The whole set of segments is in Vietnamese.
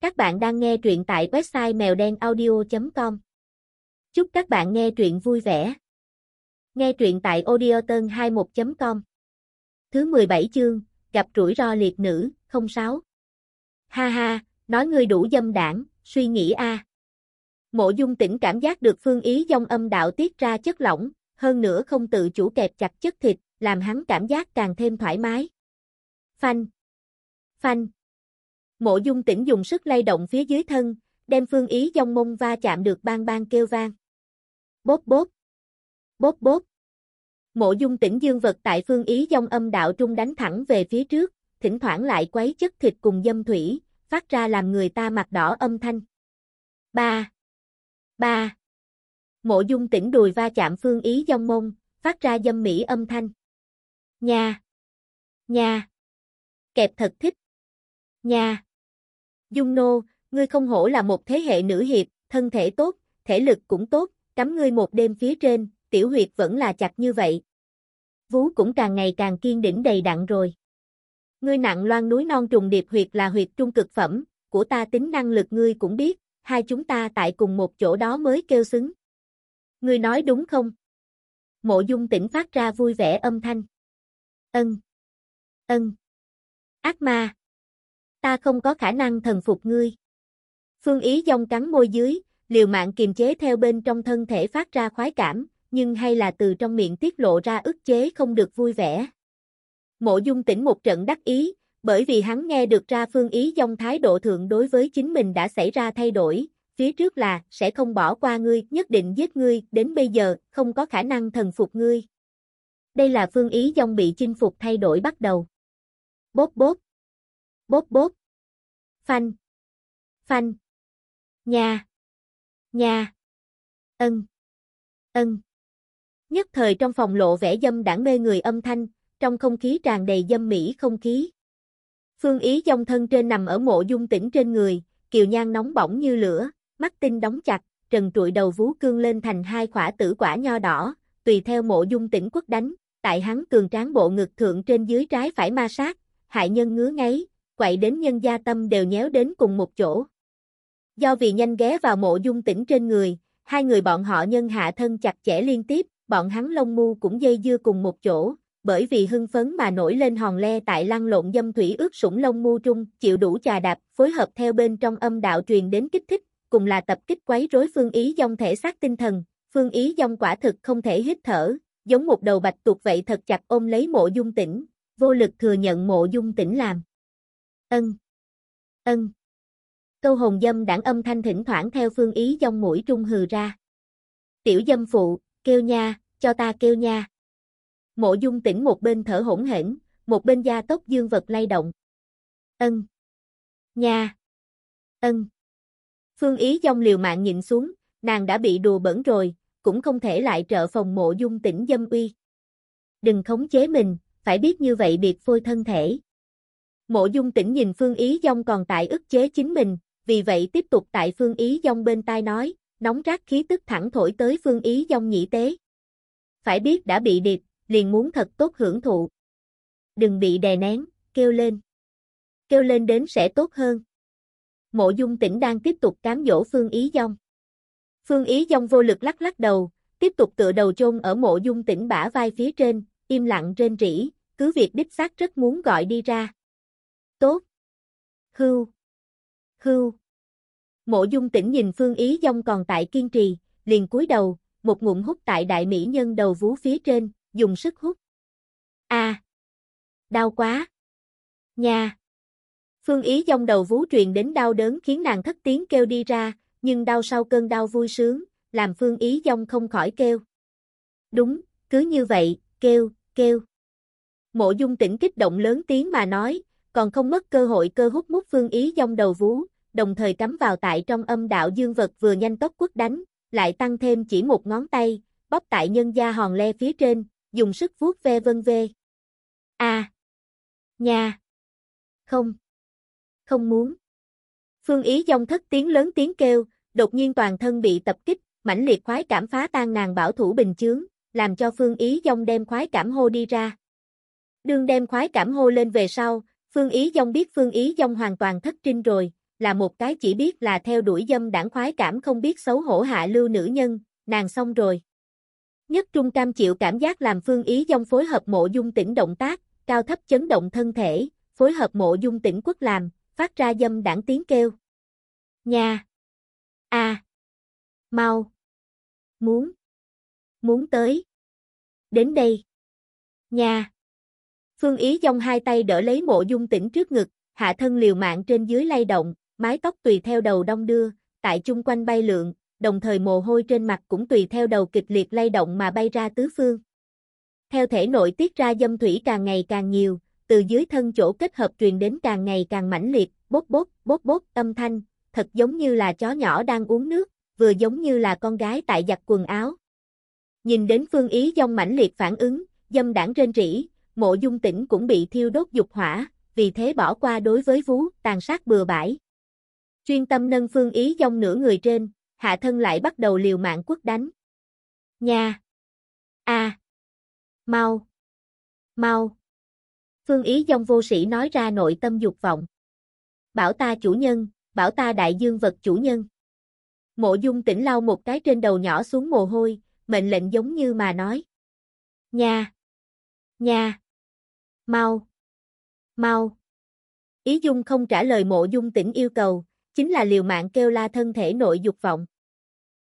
Các bạn đang nghe truyện tại website mèo đen audio.com. Chúc các bạn nghe truyện vui vẻ. Nghe truyện tại audioton21.com. Thứ 17 chương, gặp rủi ro liệt nữ, 06. Ha ha, nói ngươi đủ dâm đảng, suy nghĩ a. Mộ dung tỉnh cảm giác được phương ý dông âm đạo tiết ra chất lỏng, hơn nữa không tự chủ kẹp chặt chất thịt, làm hắn cảm giác càng thêm thoải mái. Phanh. Phanh. Mộ dung tỉnh dùng sức lay động phía dưới thân, đem phương ý Dòng mông va chạm được bang bang kêu vang. Bốp bốp. Bốp bốp. Mộ dung tỉnh dương vật tại phương ý Dòng âm đạo trung đánh thẳng về phía trước, thỉnh thoảng lại quấy chất thịt cùng dâm thủy, phát ra làm người ta mặt đỏ âm thanh. Ba. Ba. Mộ dung tỉnh đùi va chạm phương ý Dòng mông, phát ra dâm mỹ âm thanh. Nha. Nha. Kẹp thật thích. Nha. Dung nô, ngươi không hổ là một thế hệ nữ hiệp, thân thể tốt, thể lực cũng tốt, cắm ngươi một đêm phía trên, tiểu huyệt vẫn là chặt như vậy. Vú cũng càng ngày càng kiên đỉnh đầy đặn rồi. Ngươi nặng loan núi non trùng điệp huyệt là huyệt trung cực phẩm, của ta tính năng lực ngươi cũng biết, hai chúng ta tại cùng một chỗ đó mới kêu xứng. Ngươi nói đúng không? Mộ dung tỉnh phát ra vui vẻ âm thanh. Ân. Ân. Ác ma. Ta không có khả năng thần phục ngươi. Phương Ý dông cắn môi dưới, liều mạng kiềm chế theo bên trong thân thể phát ra khoái cảm, nhưng hay là từ trong miệng tiết lộ ra ức chế không được vui vẻ. Mộ dung tỉnh một trận đắc ý, bởi vì hắn nghe được ra Phương Ý dông thái độ thượng đối với chính mình đã xảy ra thay đổi, phía trước là sẽ không bỏ qua ngươi, nhất định giết ngươi, đến bây giờ không có khả năng thần phục ngươi. Đây là Phương Ý dông bị chinh phục thay đổi bắt đầu. Bốp bốp. Bốp bốp. Phanh. Phanh. nhà, nhà, Ân. Ân. Nhất thời trong phòng lộ vẻ dâm đảng mê người âm thanh, trong không khí tràn đầy dâm mỹ không khí. Phương Ý dông thân trên nằm ở mộ dung tỉnh trên người, kiều nhan nóng bỏng như lửa, mắt tinh đóng chặt, trần trụi đầu vú cương lên thành hai khỏa tử quả nho đỏ, tùy theo mộ dung tỉnh quất đánh, tại hắn cường tráng bộ ngực thượng trên dưới trái phải ma sát, hại nhân ngứa ngáy, quậy đến nhân gia tâm đều nhéo đến cùng một chỗ. Do vì nhanh ghé vào mộ dung tỉnh trên người, hai người bọn họ nhân hạ thân chặt chẽ liên tiếp, bọn hắn lông mu cũng dây dưa cùng một chỗ, bởi vì hưng phấn mà nổi lên hòn le tại lăn lộn dâm thủy ướt sủng lông mu trung, chịu đủ trà đạp, phối hợp theo bên trong âm đạo truyền đến kích thích, cùng là tập kích quấy rối phương ý dông thể xác tinh thần, phương ý dông quả thực không thể hít thở, giống một đầu bạch tuộc vậy thật chặt ôm lấy mộ dung tỉnh, vô lực thừa nhận mộ dung tỉnh làm. Ân. Ân. Câu hồn dâm đảng âm thanh thỉnh thoảng theo phương ý dông mũi trung hừ ra. Tiểu dâm phụ, kêu nha, cho ta kêu nha. Mộ dung tỉnh một bên thở hỗn hển, một bên da tốc dương vật lay động. Ân. Nha. Ân. Phương ý dông liều mạng nhịn xuống, nàng đã bị đùa bẩn rồi, cũng không thể lại trợ phòng mộ dung tỉnh dâm uy. Đừng khống chế mình, phải biết như vậy biệt phôi thân thể. Mộ dung tỉnh nhìn Phương Ý Dông còn tại ức chế chính mình, vì vậy tiếp tục tại Phương Ý Dông bên tai nói, nóng rát khí tức thẳng thổi tới Phương Ý Dông nhị tế. Phải biết đã bị điệp, liền muốn thật tốt hưởng thụ. Đừng bị đè nén, kêu lên. Kêu lên đến sẽ tốt hơn. Mộ dung tỉnh đang tiếp tục cám dỗ Phương Ý Dông. Phương Ý Dông vô lực lắc lắc đầu, tiếp tục tựa đầu chôn ở mộ dung tỉnh bả vai phía trên, im lặng rên rỉ, cứ việc đích xác rất muốn gọi đi ra. Tốt. Hưu. Hưu. Mộ dung tỉnh nhìn Phương Ý Dông còn tại kiên trì, liền cúi đầu, một ngụm hút tại đại mỹ nhân đầu vú phía trên, dùng sức hút. A. Đau quá. Nha. Phương Ý Dông đầu vú truyền đến đau đớn khiến nàng thất tiếng kêu đi ra, nhưng đau sau cơn đau vui sướng, làm Phương Ý Dông không khỏi kêu. Đúng, cứ như vậy, kêu, kêu. Mộ dung tỉnh kích động lớn tiếng mà nói, còn không mất cơ hội cơ hút mút phương ý dông đầu vú, đồng thời cắm vào tại trong âm đạo dương vật vừa nhanh tốc quất đánh, lại tăng thêm chỉ một ngón tay, bóp tại nhân da hòn le phía trên, dùng sức vuốt ve vân vê. A. Nha. Không. Không muốn. Phương ý dông thất tiếng lớn tiếng kêu, đột nhiên toàn thân bị tập kích, mãnh liệt khoái cảm phá tan nàng bảo thủ bình chướng, làm cho Phương Ý Dông đem khoái cảm hô đi ra. Đương đem khoái cảm hô lên về sau, Phương Ý Dông biết Phương Ý Dông hoàn toàn thất trinh rồi, là một cái chỉ biết là theo đuổi dâm đảng khoái cảm không biết xấu hổ hạ lưu nữ nhân, nàng xong rồi. Nhất trung cam chịu cảm giác làm phương ý dông phối hợp mộ dung tỉnh động tác, cao thấp chấn động thân thể, phối hợp mộ dung tỉnh quốc làm, phát ra dâm đảng tiếng kêu. Nha! a Mau! Muốn! Muốn tới! Đến đây! Nha! Phương Ý dông hai tay đỡ lấy mộ dung tỉnh trước ngực, hạ thân liều mạng trên dưới lay động, mái tóc tùy theo đầu đông đưa, tại chung quanh bay lượn, đồng thời mồ hôi trên mặt cũng tùy theo đầu kịch liệt lay động mà bay ra tứ phương. Theo thể nội tiết ra dâm thủy càng ngày càng nhiều, từ dưới thân chỗ kết hợp truyền đến càng ngày càng mãnh liệt, bốt bốt, bốt bốt âm thanh, thật giống như là chó nhỏ đang uống nước, vừa giống như là con gái tại giặt quần áo. Nhìn đến phương ý dông mãnh liệt phản ứng, dâm đảng trên rỉ, mộ dung tỉnh cũng bị thiêu đốt dục hỏa, vì thế bỏ qua đối với vú, tàn sát bừa bãi. Chuyên tâm nâng phương ý dông nửa người trên, hạ thân lại bắt đầu liều mạng quất đánh. Nha! A! Mau! Mau! Phương ý dông vô sĩ nói ra nội tâm dục vọng. Bảo ta chủ nhân, bảo ta đại dương vật chủ nhân. Mộ dung tỉnh lau một cái trên đầu nhỏ xuống mồ hôi, mệnh lệnh giống như mà nói. Nha! Nha! Mau! Mau! Ý dung không trả lời mộ dung tỉnh yêu cầu, chính là liều mạng kêu la thân thể nội dục vọng.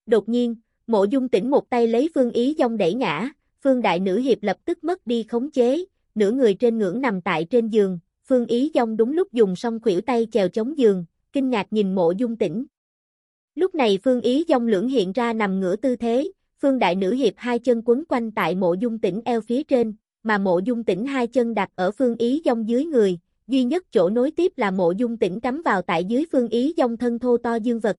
Đột nhiên, mộ dung tỉnh một tay lấy phương ý dông đẩy ngã, phương đại nữ hiệp lập tức mất đi khống chế, nửa người trên ngưỡng nằm tại trên giường, phương ý dông đúng lúc dùng song khuỷu tay chèo chống giường, kinh ngạc nhìn mộ dung tỉnh. Lúc này phương ý dông lưỡng hiện ra nằm ngửa tư thế, phương đại nữ hiệp hai chân quấn quanh tại mộ dung tỉnh eo phía trên, mà mộ dung tỉnh hai chân đặt ở phương ý dông dưới người, duy nhất chỗ nối tiếp là mộ dung tỉnh cắm vào tại dưới phương ý dông thân thô to dương vật.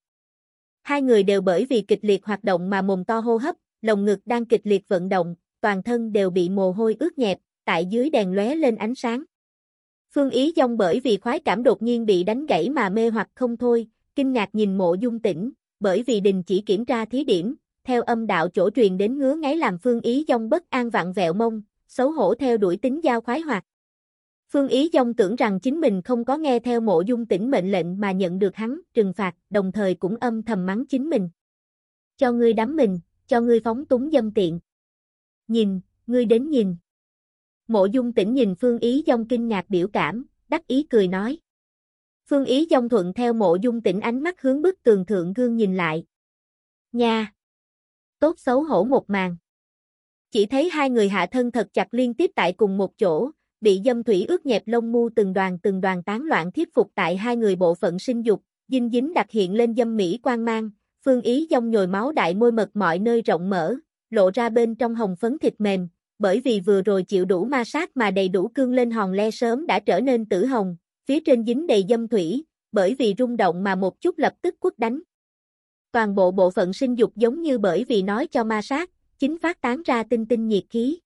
Hai người đều bởi vì kịch liệt hoạt động mà mồm to hô hấp, lồng ngực đang kịch liệt vận động, toàn thân đều bị mồ hôi ướt nhẹp, tại dưới đèn lóe lên ánh sáng. Phương Ý Dông bởi vì khoái cảm đột nhiên bị đánh gãy mà mê hoặc không thôi, kinh ngạc nhìn mộ dung tỉnh, bởi vì đình chỉ kiểm tra thí điểm, theo âm đạo chỗ truyền đến ngứa ngáy làm Phương Ý Dông bất an vặn vẹo mông, xấu hổ theo đuổi tính giao khoái hoạt. Phương Ý Dông tưởng rằng chính mình không có nghe theo mộ dung tỉnh mệnh lệnh mà nhận được hắn trừng phạt, đồng thời cũng âm thầm mắng chính mình. Cho ngươi đắm mình, cho ngươi phóng túng dâm tiện. Nhìn, ngươi đến nhìn. Mộ dung tỉnh nhìn Phương Ý Dông kinh ngạc biểu cảm, đắc ý cười nói. Phương Ý Dông thuận theo mộ dung tỉnh ánh mắt hướng bức tường thượng gương nhìn lại. Nha! Tốt xấu hổ một màn. Chỉ thấy hai người hạ thân thật chặt liên tiếp tại cùng một chỗ, bị dâm thủy ướt nhẹp lông mu từng đoàn từng đoàn tán loạn thiết phục tại hai người bộ phận sinh dục, dinh dính đặc hiện lên dâm mỹ quan mang, phương ý dông nhồi máu đại môi mật mọi nơi rộng mở, lộ ra bên trong hồng phấn thịt mềm, bởi vì vừa rồi chịu đủ ma sát mà đầy đủ cương lên hòn le sớm đã trở nên tử hồng, phía trên dính đầy dâm thủy, bởi vì rung động mà một chút lập tức quất đánh. Toàn bộ bộ phận sinh dục giống như bởi vì nói cho ma sát, chính phát tán ra tinh tinh nhiệt khí.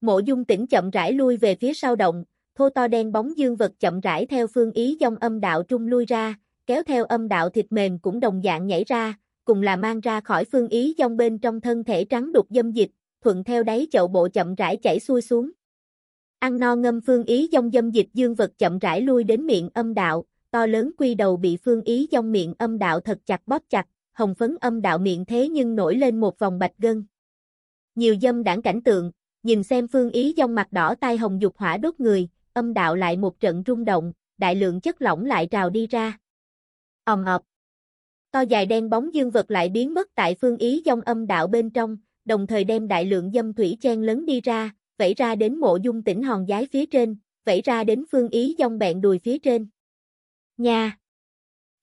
Mộ dung tỉnh chậm rãi lui về phía sau động, thô to đen bóng dương vật chậm rãi theo phương ý dòng âm đạo trung lui ra, kéo theo âm đạo thịt mềm cũng đồng dạng nhảy ra, cùng là mang ra khỏi phương ý dòng bên trong thân thể trắng đục dâm dịch, thuận theo đáy chậu bộ chậm rãi chảy xuôi xuống. Ăn no ngâm phương ý dòng dâm dịch dương vật chậm rãi lui đến miệng âm đạo, to lớn quy đầu bị phương ý dòng miệng âm đạo thật chặt bóp chặt, hồng phấn âm đạo miệng thế nhưng nổi lên một vòng bạch gân. Nhiều dâm đảng cảnh tượng, nhìn xem phương ý dòng mặt đỏ tai hồng dục hỏa đốt người, âm đạo lại một trận rung động, đại lượng chất lỏng lại trào đi ra. Ồm ọp. To dài đen bóng dương vật lại biến mất tại phương ý dòng âm đạo bên trong, đồng thời đem đại lượng dâm thủy chen lớn đi ra, vẫy ra đến mộ dung tỉnh hòn giái phía trên, vẫy ra đến phương ý dòng bẹn đùi phía trên. Nha!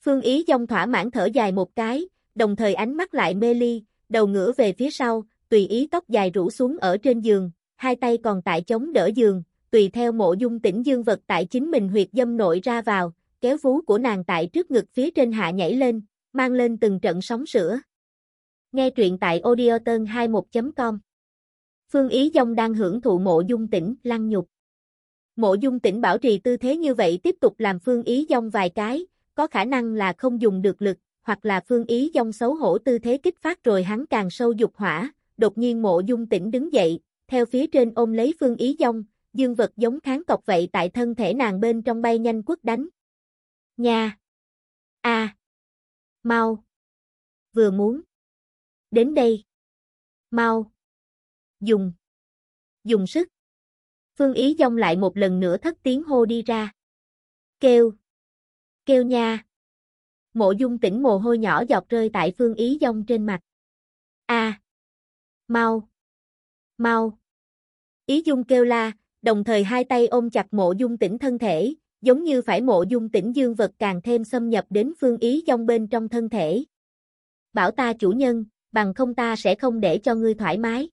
Phương ý dòng thỏa mãn thở dài một cái, đồng thời ánh mắt lại mê ly, đầu ngửa về phía sau, tùy ý tóc dài rủ xuống ở trên giường, hai tay còn tại chống đỡ giường, tùy theo mộ dung tỉnh dương vật tại chính mình huyệt dâm nội ra vào, kéo vú của nàng tại trước ngực phía trên hạ nhảy lên, mang lên từng trận sóng sữa. Nghe truyện tại audioton 21.com Phương Ý Dông đang hưởng thụ mộ dung tỉnh, lăng nhục. Mộ dung tỉnh bảo trì tư thế như vậy tiếp tục làm Phương Ý Dông vài cái, có khả năng là không dùng được lực, hoặc là Phương Ý Dông xấu hổ tư thế kích phát rồi hắn càng sâu dục hỏa, đột nhiên mộ dung tỉnh đứng dậy, theo phía trên ôm lấy Phương Ý Dông, dương vật giống kháng cọc vậy tại thân thể nàng bên trong bay nhanh quất đánh. Nha! A. Mau. Vừa muốn. Đến đây. Mau. Dùng. Dùng sức. Phương Ý dông lại một lần nữa thất tiếng hô đi ra. Kêu. Kêu nha. Mộ dung tỉnh mồ hôi nhỏ giọt rơi tại Phương Ý dông trên mặt. A. Mau. Mau. Ý dung kêu la, đồng thời hai tay ôm chặt mộ dung tỉnh thân thể, giống như phải mộ dung tỉnh dương vật càng thêm xâm nhập đến phương ý dòng bên trong thân thể. Bảo ta chủ nhân, bằng không ta sẽ không để cho ngươi thoải mái.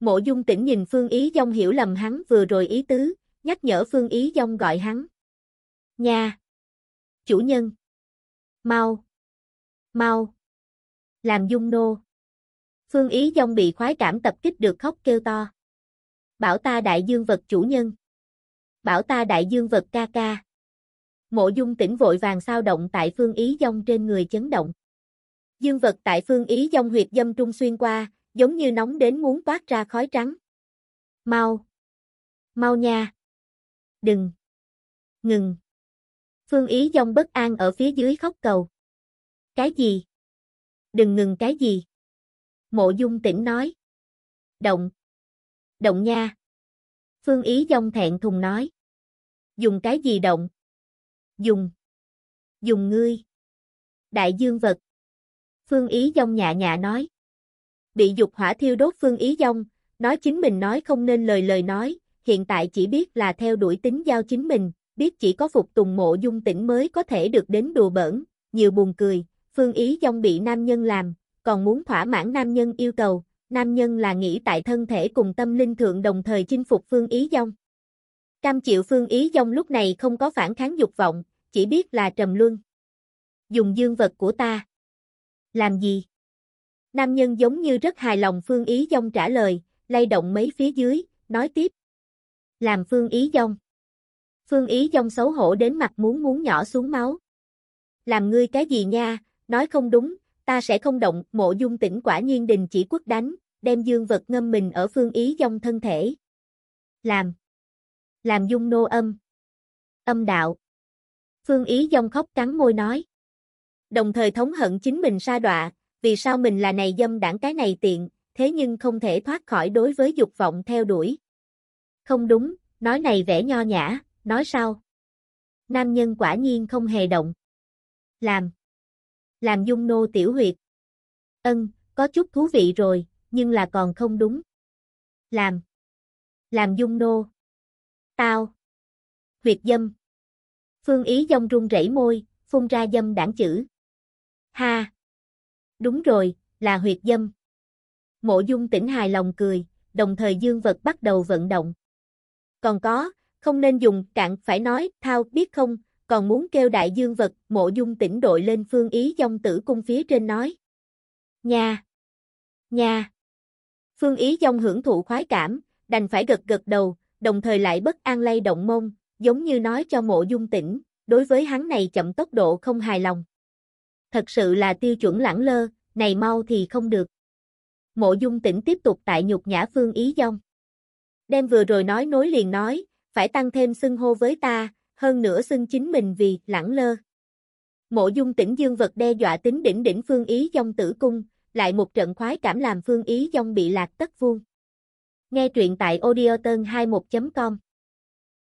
Mộ dung tỉnh nhìn phương ý dòng hiểu lầm hắn vừa rồi ý tứ, nhắc nhở phương ý dòng gọi hắn. Nha! Chủ nhân! Mau! Mau! Làm dung nô! Phương ý dông bị khoái cảm tập kích được khóc kêu to. Bảo ta đại dương vật chủ nhân. Bảo ta đại dương vật ca ca. Mộ dung tỉnh vội vàng sao động tại phương ý dông trên người chấn động. Dương vật tại phương ý dông huyệt dâm trung xuyên qua, giống như nóng đến muốn toát ra khói trắng. Mau! Mau nha! Đừng! Ngừng! Phương ý dông bất an ở phía dưới khóc cầu. Cái gì? Đừng ngừng cái gì? Mộ dung tỉnh nói. Động! Động nha! Phương ý dông thẹn thùng nói. Dùng cái gì động? Dùng. Dùng ngươi. Đại dương vật. Phương ý dông nhạ nhạ nói. Bị dục hỏa thiêu đốt phương ý dông, nói chính mình nói không nên lời lời nói, hiện tại chỉ biết là theo đuổi tính giao chính mình, biết chỉ có phục tùng mộ dung tỉnh mới có thể được đến đùa bỡn, nhiều buồn cười, phương ý dông bị nam nhân làm, còn muốn thỏa mãn nam nhân yêu cầu, nam nhân là nghĩ tại thân thể cùng tâm linh thượng đồng thời chinh phục phương ý dông. Cam chịu phương ý dông lúc này không có phản kháng dục vọng, chỉ biết là trầm luân. Dùng dương vật của ta. Làm gì? Nam nhân giống như rất hài lòng phương ý dông trả lời, lay động mấy phía dưới, nói tiếp. Làm phương ý dông. Phương ý dông xấu hổ đến mặt muốn muốn nhỏ xuống máu. Làm ngươi cái gì nha, nói không đúng, ta sẽ không động, mộ dung tỉnh quả nhiên đình chỉ quốc đánh, đem dương vật ngâm mình ở phương ý dòng thân thể. Làm. Làm dung nô âm. Âm đạo. Phương ý dòng khóc cắn môi nói. Đồng thời thống hận chính mình sa đọa, vì sao mình là này dâm đảng cái này tiện, thế nhưng không thể thoát khỏi đối với dục vọng theo đuổi. Không đúng, nói này vẻ nho nhã, nói sao? Nam nhân quả nhiên không hề động. Làm. Làm dung nô tiểu huyệt. Ân, có chút thú vị rồi, nhưng là còn không đúng. Làm. Làm dung nô. Tao. Huyệt dâm. Phương ý dông run rẩy môi, phun ra dâm đảng chữ. Ha. Đúng rồi, là huyệt dâm. Mộ dung tỉnh hài lòng cười, đồng thời dương vật bắt đầu vận động. Còn có, không nên dùng cạn phải nói, thao biết không, còn muốn kêu đại dương vật, mộ dung tỉnh đội lên phương ý dông tử cung phía trên nói. Nha! Nha! Phương ý dông hưởng thụ khoái cảm, đành phải gật gật đầu, đồng thời lại bất an lay động mông, giống như nói cho mộ dung tỉnh, đối với hắn này chậm tốc độ không hài lòng. Thật sự là tiêu chuẩn lãng lơ, này mau thì không được. Mộ dung tỉnh tiếp tục tại nhục nhã phương ý dông. Đem vừa rồi nói nối liền nói, phải tăng thêm xưng hô với ta, hơn nữa xưng chính mình vì lãng lơ. Mộ dung tỉnh dương vật đe dọa tính đỉnh đỉnh phương ý dòng tử cung, lại một trận khoái cảm làm phương ý dòng bị lạc tất vuông. Nghe truyện tại audioton21.com